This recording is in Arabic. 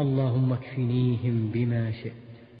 اللهم اكفنيهم بما شئت.